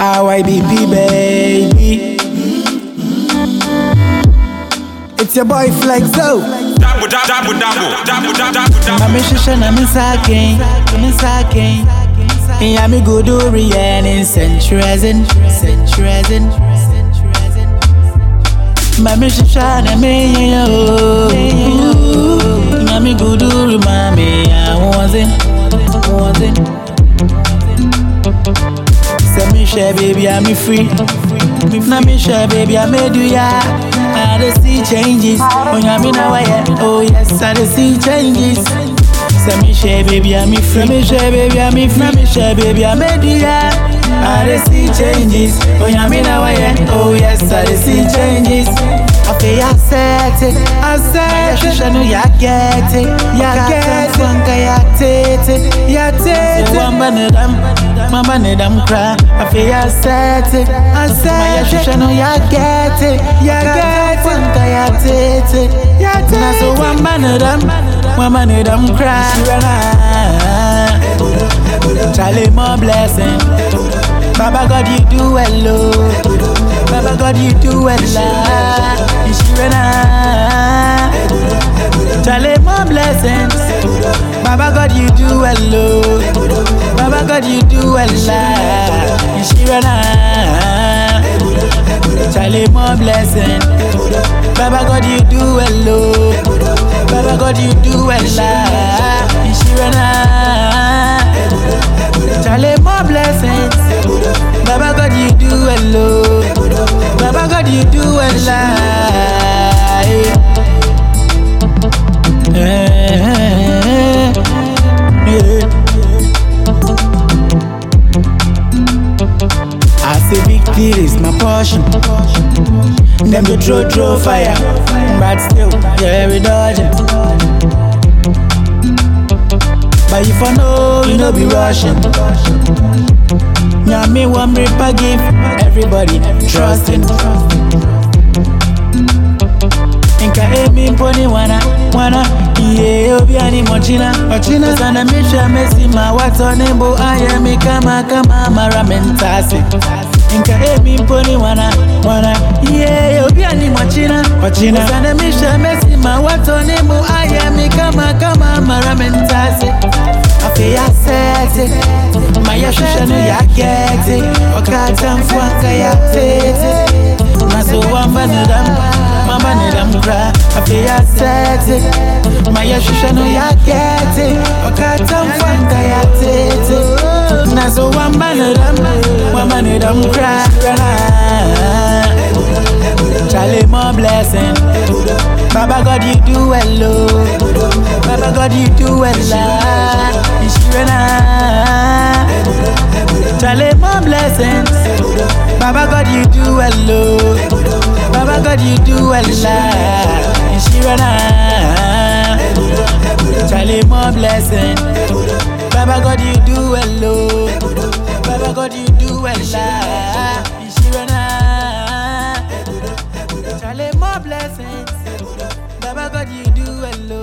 RYBP baby. It's your boy Flexo. Oh. Double, double, double, double, double, double, double. Mami shisha na misake, misake. Yeah, me go do rien in centurizing, centurizing. Mami shisha na me oh. Go do mami, wasn't, wasn't. Say me share baby, I'm free. Na me share baby, I made you ya. I dey see changes. Oh me now yeah. Oh yes, I dey see changes. Say me share baby, I'm free. Me share baby, I'm free. Me share baby, I made you ya. I dey see changes. Oh me now yeah. Oh yes, I dey see changes. I feel I set it, I set it. Shisha no ya get it, ya get it. Funka ya take it, ya take it. Wamba ne dam, mama ne dam cry. I feel I set it, I set it. Shisha no ya get it, ya get it. Funka ya take it, ya take it. So wamba ne dam, mama ne dam cry. Charlie more blessing. Baba God you do well, oh. Baba God you do well, lah. Ishirena. Charlie more blessings. Baba God you do well, oh. Baba God you do well, lah. Ishirena. Charlie more blessing. Baba God you do well, oh. Baba God you do well, ah. more blessings. Baba God you do well, I say victory is my portion. Them go throw throw fire, but still yeah we dodging. But if I know you know be rushing. Yeah, me one reaper give everybody trusting. Inka emi mponi wana Ethiopia ni mochina mochina sana ya mesima Watu watonembo ayami kama kama mentasi. Inka ebi mponi wana wana. Ethiopia ni mochina mochina sana ya mesima Watu watonembo ayami kama kama Afi ya sete mayashusha nu ya kete. Wakata mfuanka ya tete. Naso wamba ni dam Mamba ni dam kra Afe ya sete Maya shisha no ya gete Wakata mfuanka ya tete Naso wamba ni dam Mamba ni dam kra Charlie more blessing. Baba God you do well oh what you do well alive. Tell him more blessing. Baba God, you do well, Lord. Baba God, you do well ah. alive. Inshirana. Charlie, more blessings. Baba God, you do well, Lord.